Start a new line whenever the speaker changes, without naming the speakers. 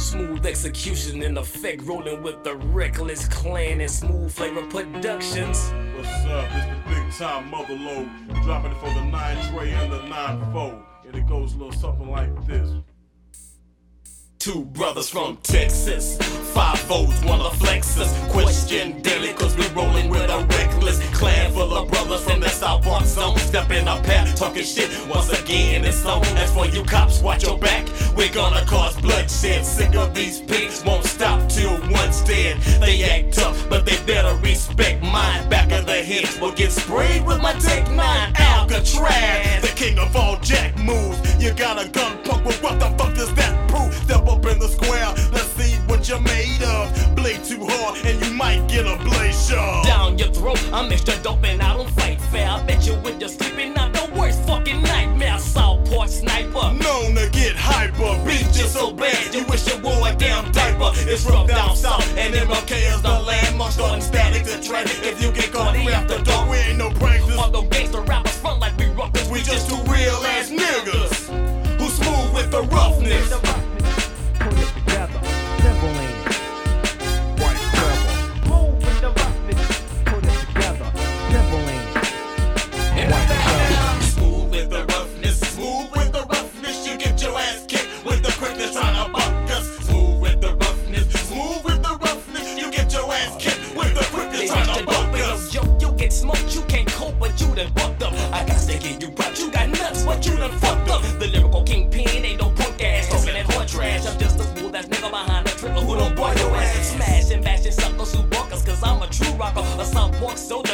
Smooth execution in effect, rolling with the reckless clan and smooth flavor productions.
What's up? It's the big time mother load. Dropping it for the 9 tray and the 9 4. And it goes a little something like this.
Two brothers from Texas, five foes, one of flex us. Question daily, cause we rolling with a reckless clan full of brothers from the South Park zone. Step in our path, talking shit once again. It's on. As for you cops, watch your back. We're gonna cause bloodshed. Sick of these pigs, won't stop till one's dead. They act tough, but they better respect mine. Back of the head will get sprayed with my Tech 9 Alcatraz.
The king of all jack moves. You got a gun punk, well, what the fuck does that prove? Step up in the square, let's see what you're made of. Blade too hard, and you might get a blaze shot.
Down your throat, I'm extra dope and I South Park sniper.
Known to get hyper, beat you so bad, you wish you wore a damn diaper. It's rough down south, and MLK is the landmark, starting static to trend. If you get caught after dark, we ain't no practice.
Although gangster rappers front like we rockers,
We just two real ass niggas who smooth with the roughness. You
done fucked up. I got to give you props, you got nuts, but you done fucked up. The lyrical kingpin ain't no punk ass, talking that hard trash. I'm just a fool that's nigga behind the trigger who don't boy your ass. Smashing, bashing suckers who us, cause I'm a true rocker. A South Park soldier